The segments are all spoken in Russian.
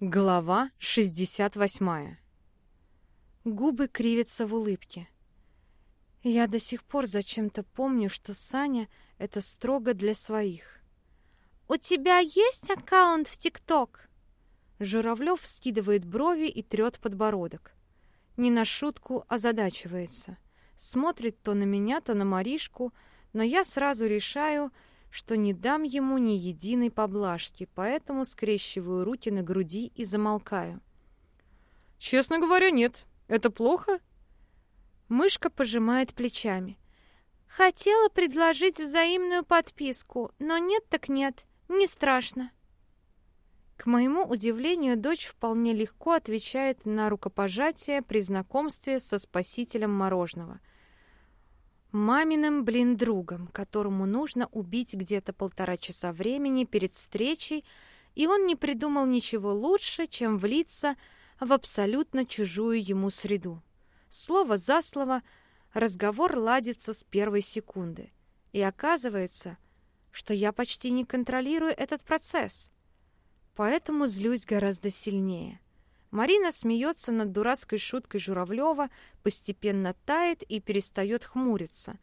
Глава 68. Губы кривятся в улыбке. Я до сих пор зачем-то помню, что Саня — это строго для своих. «У тебя есть аккаунт в ТикТок?» Журавлев скидывает брови и трет подбородок. Не на шутку озадачивается. Смотрит то на меня, то на Маришку, но я сразу решаю — что не дам ему ни единой поблажки, поэтому скрещиваю руки на груди и замолкаю. «Честно говоря, нет. Это плохо?» Мышка пожимает плечами. «Хотела предложить взаимную подписку, но нет так нет, не страшно». К моему удивлению, дочь вполне легко отвечает на рукопожатие при знакомстве со спасителем мороженого — маминым, блин, другом, которому нужно убить где-то полтора часа времени перед встречей, и он не придумал ничего лучше, чем влиться в абсолютно чужую ему среду. Слово за слово разговор ладится с первой секунды. И оказывается, что я почти не контролирую этот процесс. Поэтому злюсь гораздо сильнее. Марина смеется над дурацкой шуткой Журавлева, постепенно тает и перестает хмуриться.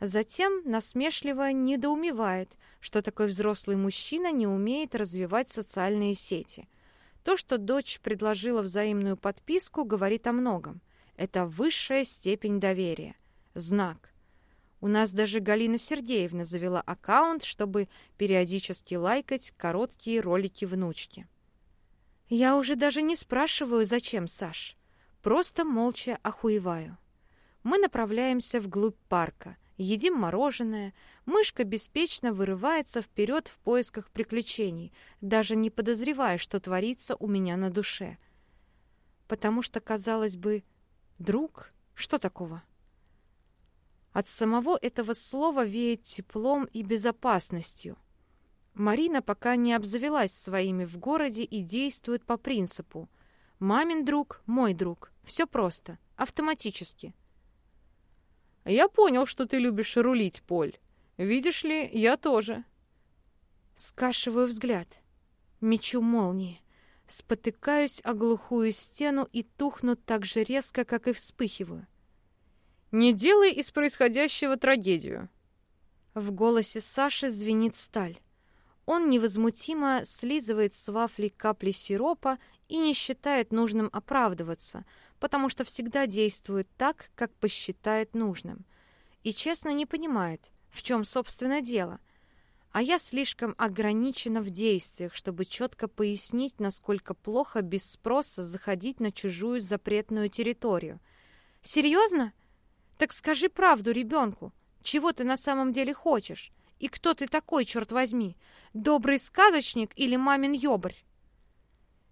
Затем насмешливо недоумевает, что такой взрослый мужчина не умеет развивать социальные сети. То, что дочь предложила взаимную подписку, говорит о многом. Это высшая степень доверия. Знак. У нас даже Галина Сергеевна завела аккаунт, чтобы периодически лайкать короткие ролики внучки. Я уже даже не спрашиваю, зачем, Саш. Просто молча охуеваю. Мы направляемся вглубь парка, едим мороженое. Мышка беспечно вырывается вперед в поисках приключений, даже не подозревая, что творится у меня на душе. Потому что, казалось бы, друг, что такого? От самого этого слова веет теплом и безопасностью — Марина пока не обзавелась своими в городе и действует по принципу «мамин друг, мой друг». Все просто, автоматически. «Я понял, что ты любишь рулить, Поль. Видишь ли, я тоже». Скашиваю взгляд. Мечу молнии. Спотыкаюсь о глухую стену и тухну так же резко, как и вспыхиваю. «Не делай из происходящего трагедию». В голосе Саши звенит сталь. Он невозмутимо слизывает с вафли капли сиропа и не считает нужным оправдываться, потому что всегда действует так, как посчитает нужным. И честно не понимает, в чем, собственно, дело. А я слишком ограничена в действиях, чтобы четко пояснить, насколько плохо без спроса заходить на чужую запретную территорию. «Серьезно? Так скажи правду ребенку. Чего ты на самом деле хочешь? И кто ты такой, черт возьми? Добрый сказочник или мамин ёбрь?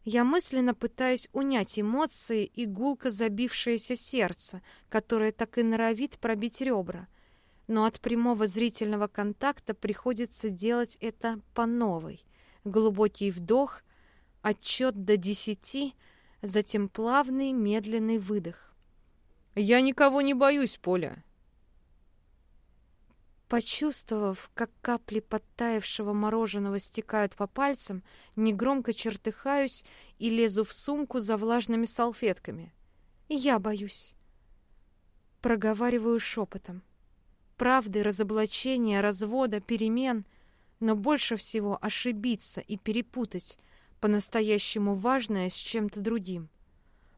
Я мысленно пытаюсь унять эмоции и гулко забившееся сердце, которое так и норовит пробить ребра. Но от прямого зрительного контакта приходится делать это по новой. Глубокий вдох, отчет до десяти, затем плавный медленный выдох. «Я никого не боюсь, Поля. Почувствовав, как капли подтаявшего мороженого стекают по пальцам, негромко чертыхаюсь и лезу в сумку за влажными салфетками. Я боюсь. Проговариваю шепотом. Правды, разоблачения, развода, перемен, но больше всего ошибиться и перепутать по-настоящему важное с чем-то другим.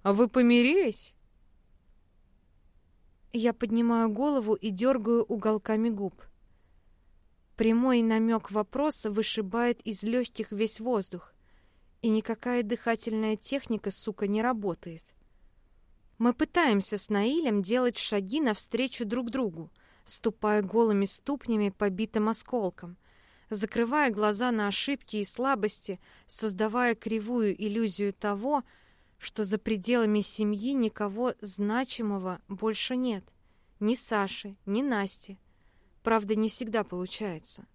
«А вы помирились?» Я поднимаю голову и дергаю уголками губ. Прямой намек вопроса вышибает из легких весь воздух, и никакая дыхательная техника, сука, не работает. Мы пытаемся с Наилем делать шаги навстречу друг другу, ступая голыми ступнями по битым осколкам, закрывая глаза на ошибки и слабости, создавая кривую иллюзию того, что за пределами семьи никого значимого больше нет. Ни Саши, ни Насти. Правда, не всегда получается.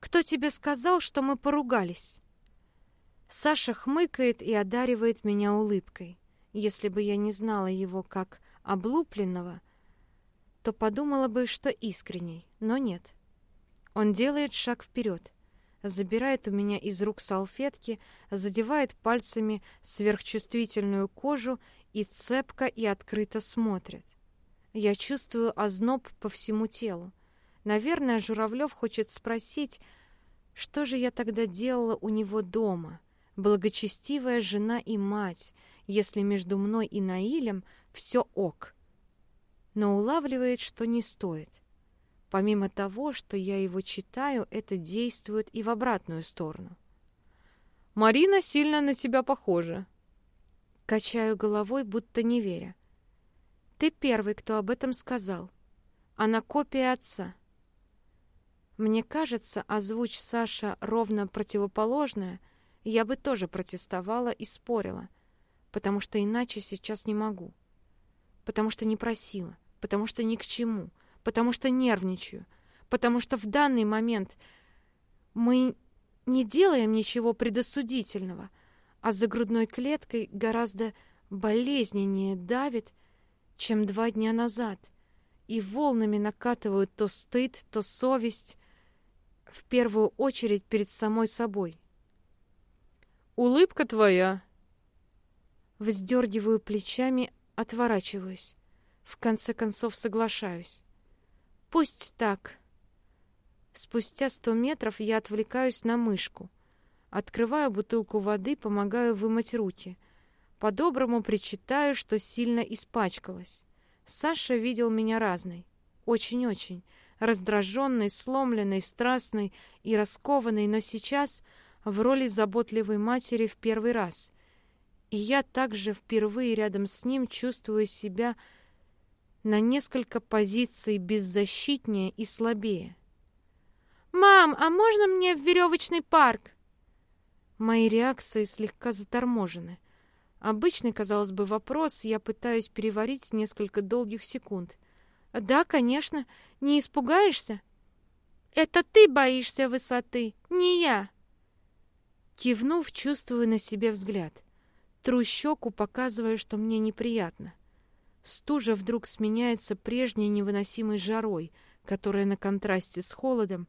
«Кто тебе сказал, что мы поругались?» Саша хмыкает и одаривает меня улыбкой. Если бы я не знала его как облупленного, то подумала бы, что искренней, но нет. Он делает шаг вперед, забирает у меня из рук салфетки, задевает пальцами сверхчувствительную кожу и цепко и открыто смотрит. Я чувствую озноб по всему телу. Наверное, Журавлев хочет спросить, что же я тогда делала у него дома, благочестивая жена и мать, если между мной и Наилем все ок. Но улавливает, что не стоит. Помимо того, что я его читаю, это действует и в обратную сторону. «Марина сильно на тебя похожа». Качаю головой, будто не веря. «Ты первый, кто об этом сказал. Она копия отца». Мне кажется, озвучь Саша ровно противоположное, я бы тоже протестовала и спорила, потому что иначе сейчас не могу. Потому что не просила, потому что ни к чему — потому что нервничаю, потому что в данный момент мы не делаем ничего предосудительного, а за грудной клеткой гораздо болезненнее давит, чем два дня назад, и волнами накатывают то стыд, то совесть, в первую очередь перед самой собой. «Улыбка твоя!» Вздергиваю плечами, отворачиваюсь. В конце концов соглашаюсь. Пусть так. Спустя сто метров я отвлекаюсь на мышку. Открываю бутылку воды, помогаю вымыть руки. По-доброму причитаю, что сильно испачкалась. Саша видел меня разной. Очень-очень. Раздраженной, сломленной, страстной и раскованной, но сейчас в роли заботливой матери в первый раз. И я также впервые рядом с ним чувствую себя на несколько позиций беззащитнее и слабее. «Мам, а можно мне в веревочный парк?» Мои реакции слегка заторможены. Обычный, казалось бы, вопрос я пытаюсь переварить несколько долгих секунд. «Да, конечно. Не испугаешься?» «Это ты боишься высоты, не я!» Кивнув, чувствую на себе взгляд. Тру щеку, показывая, что мне неприятно. Стужа вдруг сменяется прежней невыносимой жарой, которая на контрасте с холодом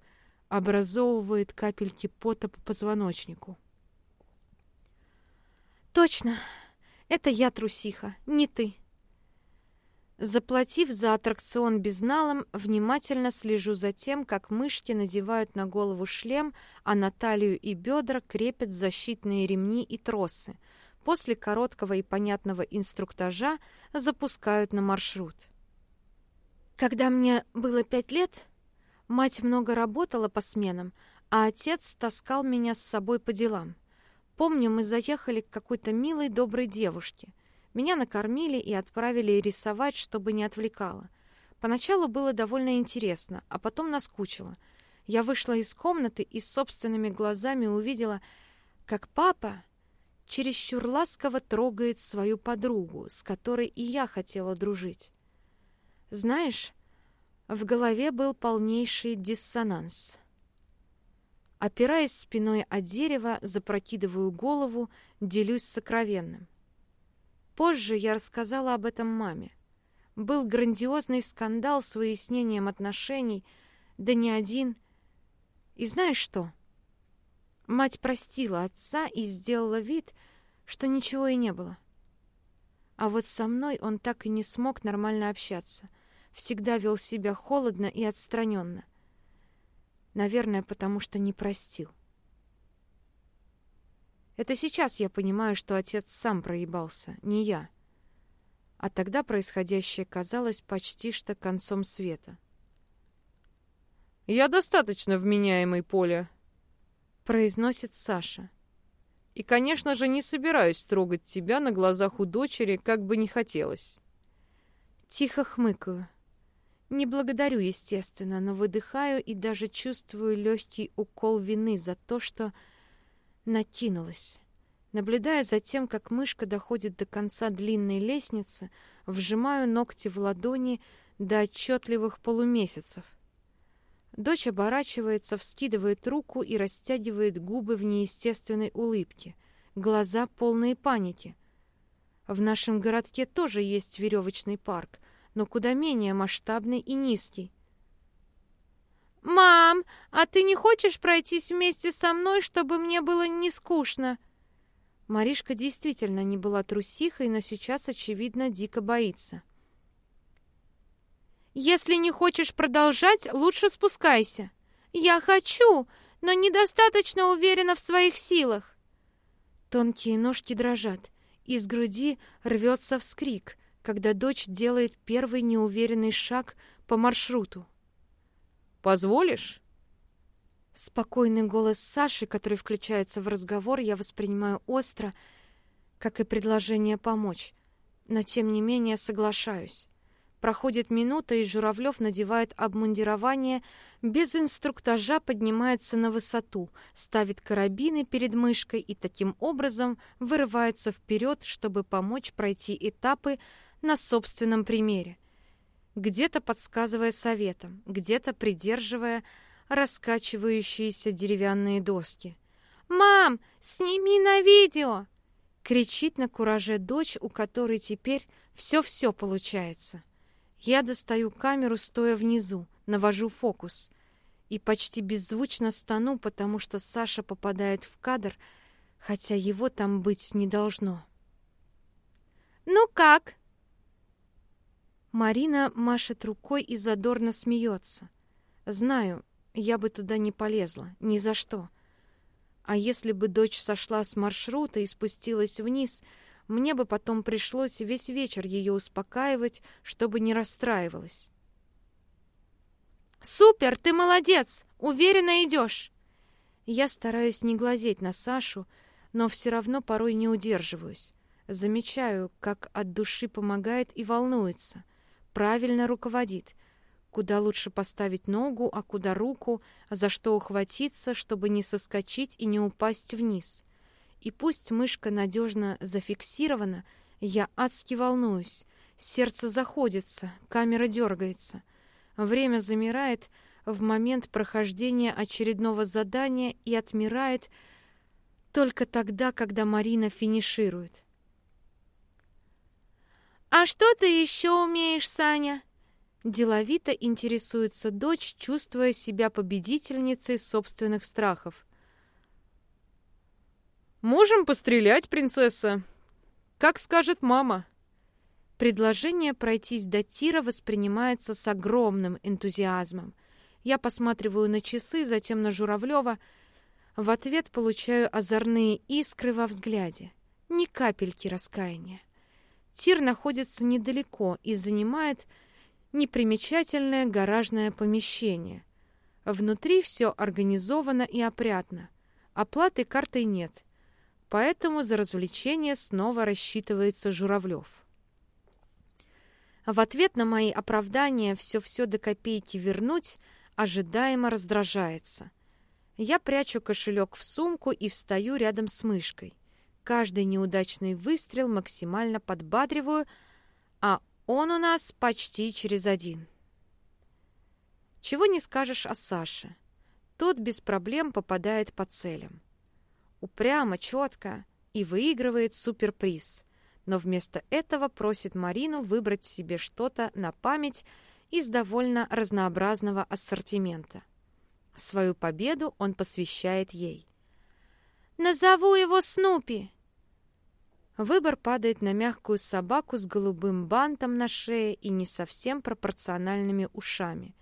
образовывает капельки пота по позвоночнику. «Точно! Это я трусиха, не ты!» Заплатив за аттракцион безналом, внимательно слежу за тем, как мышки надевают на голову шлем, а на талию и бедра крепят защитные ремни и тросы — после короткого и понятного инструктажа запускают на маршрут. Когда мне было пять лет, мать много работала по сменам, а отец таскал меня с собой по делам. Помню, мы заехали к какой-то милой доброй девушке. Меня накормили и отправили рисовать, чтобы не отвлекало. Поначалу было довольно интересно, а потом наскучило. Я вышла из комнаты и собственными глазами увидела, как папа чересчур ласково трогает свою подругу, с которой и я хотела дружить. Знаешь, в голове был полнейший диссонанс. Опираясь спиной о дерево, запрокидываю голову, делюсь сокровенным. Позже я рассказала об этом маме. Был грандиозный скандал с выяснением отношений, да не один. И знаешь что? Мать простила отца и сделала вид, что ничего и не было. А вот со мной он так и не смог нормально общаться. Всегда вел себя холодно и отстраненно. Наверное, потому что не простил. Это сейчас я понимаю, что отец сам проебался, не я. А тогда происходящее казалось почти что концом света. «Я достаточно вменяемый, Поля», произносит Саша. И, конечно же, не собираюсь трогать тебя на глазах у дочери, как бы не хотелось. Тихо хмыкаю. Не благодарю, естественно, но выдыхаю и даже чувствую легкий укол вины за то, что накинулась. Наблюдая за тем, как мышка доходит до конца длинной лестницы, вжимаю ногти в ладони до отчетливых полумесяцев. Дочь оборачивается, вскидывает руку и растягивает губы в неестественной улыбке. Глаза полные паники. В нашем городке тоже есть веревочный парк, но куда менее масштабный и низкий. «Мам, а ты не хочешь пройтись вместе со мной, чтобы мне было не скучно?» Маришка действительно не была трусихой, но сейчас, очевидно, дико боится. «Если не хочешь продолжать, лучше спускайся». «Я хочу, но недостаточно уверена в своих силах». Тонкие ножки дрожат. Из груди рвется вскрик, когда дочь делает первый неуверенный шаг по маршруту. «Позволишь?» Спокойный голос Саши, который включается в разговор, я воспринимаю остро, как и предложение помочь, но тем не менее соглашаюсь. Проходит минута, и Журавлев надевает обмундирование, без инструктажа поднимается на высоту, ставит карабины перед мышкой и таким образом вырывается вперед, чтобы помочь пройти этапы на собственном примере. Где-то подсказывая советом, где-то придерживая раскачивающиеся деревянные доски. «Мам, сними на видео!» кричит на кураже дочь, у которой теперь все-все получается. Я достаю камеру, стоя внизу, навожу фокус и почти беззвучно стану, потому что Саша попадает в кадр, хотя его там быть не должно. «Ну как?» Марина машет рукой и задорно смеется. Знаю, я бы туда не полезла, ни за что. А если бы дочь сошла с маршрута и спустилась вниз, мне бы потом пришлось весь вечер ее успокаивать, чтобы не расстраивалась. «Супер, ты молодец! Уверенно идешь!» Я стараюсь не глазеть на Сашу, но все равно порой не удерживаюсь. Замечаю, как от души помогает и волнуется. Правильно руководит — куда лучше поставить ногу, а куда руку, за что ухватиться, чтобы не соскочить и не упасть вниз. И пусть мышка надежно зафиксирована, я адски волнуюсь. Сердце заходится, камера дергается. Время замирает в момент прохождения очередного задания и отмирает только тогда, когда Марина финиширует. «А что ты еще умеешь, Саня?» Деловито интересуется дочь, чувствуя себя победительницей собственных страхов. «Можем пострелять, принцесса. Как скажет мама». Предложение пройтись до тира воспринимается с огромным энтузиазмом. Я посматриваю на часы, затем на Журавлева. В ответ получаю озорные искры во взгляде. Ни капельки раскаяния. Тир находится недалеко и занимает непримечательное гаражное помещение. Внутри все организовано и опрятно. Оплаты картой нет, поэтому за развлечение снова рассчитывается Журавлев. В ответ на мои оправдания все-все до копейки вернуть ожидаемо раздражается. Я прячу кошелек в сумку и встаю рядом с мышкой. Каждый неудачный выстрел максимально подбадриваю, а он у нас почти через один. Чего не скажешь о Саше. Тот без проблем попадает по целям. Упрямо, четко и выигрывает суперприз. Но вместо этого просит Марину выбрать себе что-то на память из довольно разнообразного ассортимента. Свою победу он посвящает ей. «Назову его Снупи!» Выбор падает на мягкую собаку с голубым бантом на шее и не совсем пропорциональными ушами.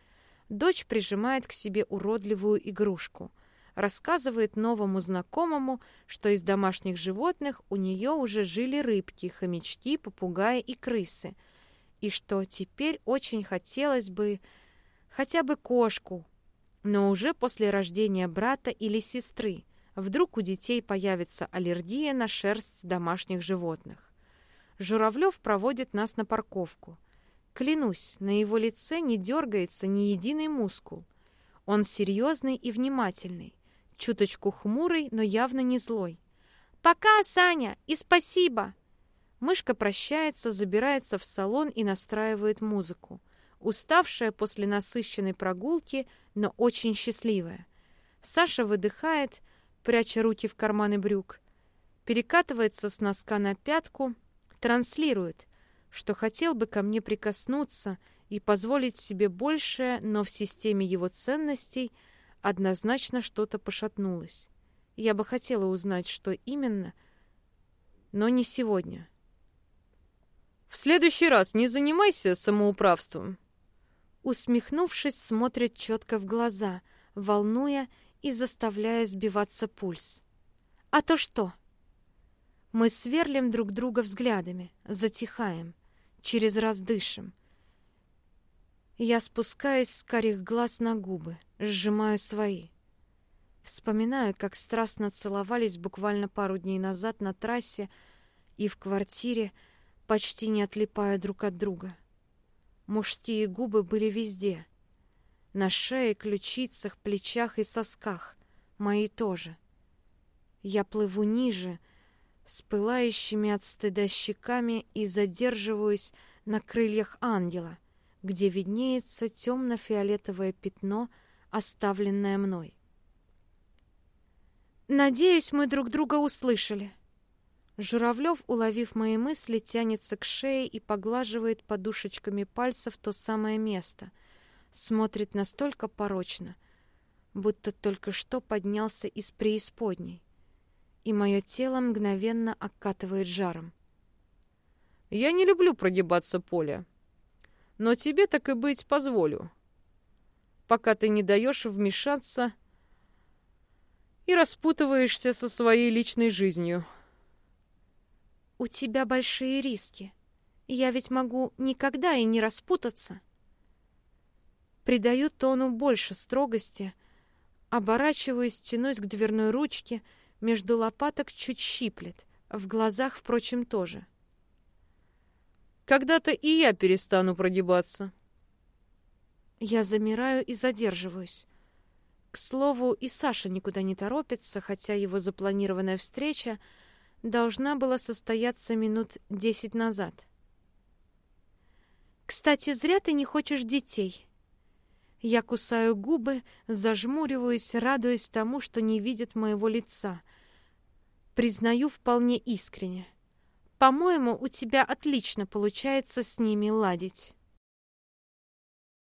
Дочь прижимает к себе уродливую игрушку. Рассказывает новому знакомому, что из домашних животных у нее уже жили рыбки, хомячки, попугаи и крысы. И что теперь очень хотелось бы хотя бы кошку, но уже после рождения брата или сестры – Вдруг у детей появится аллергия на шерсть домашних животных. Журавлев проводит нас на парковку. Клянусь, на его лице не дергается ни единый мускул. Он серьезный и внимательный, чуточку хмурый, но явно не злой. «Пока, Саня, и спасибо!» Мышка прощается, забирается в салон и настраивает музыку. Уставшая после насыщенной прогулки, но очень счастливая. Саша выдыхает, пряча руки в карманы брюк. Перекатывается с носка на пятку, транслирует, что хотел бы ко мне прикоснуться и позволить себе большее, но в системе его ценностей однозначно что-то пошатнулось. Я бы хотела узнать, что именно, но не сегодня. В следующий раз не занимайся самоуправством. Усмехнувшись, смотрит четко в глаза, волнуя и заставляя сбиваться пульс. А то что? Мы сверлим друг друга взглядами, затихаем, через раз дышим. Я спускаюсь с карих глаз на губы, сжимаю свои. Вспоминаю, как страстно целовались буквально пару дней назад на трассе и в квартире, почти не отлипая друг от друга. Мужские губы были везде. На шее, ключицах, плечах и сосках. Мои тоже. Я плыву ниже, с пылающими от стыда щеками и задерживаюсь на крыльях ангела, где виднеется темно-фиолетовое пятно, оставленное мной. Надеюсь, мы друг друга услышали. Журавлев, уловив мои мысли, тянется к шее и поглаживает подушечками пальцев то самое место. Смотрит настолько порочно, будто только что поднялся из преисподней и мое тело мгновенно окатывает жаром. «Я не люблю прогибаться, Поля, но тебе так и быть позволю, пока ты не даешь вмешаться и распутываешься со своей личной жизнью». «У тебя большие риски. Я ведь могу никогда и не распутаться». Придаю тону больше строгости, оборачиваюсь, тянусь к дверной ручке — между лопаток чуть щиплет, в глазах, впрочем, тоже. Когда-то и я перестану прогибаться. Я замираю и задерживаюсь. К слову, и Саша никуда не торопится, хотя его запланированная встреча должна была состояться минут десять назад. «Кстати, зря ты не хочешь детей», я кусаю губы, зажмуриваюсь, радуясь тому, что не видит моего лица. Признаю вполне искренне. По-моему, у тебя отлично получается с ними ладить.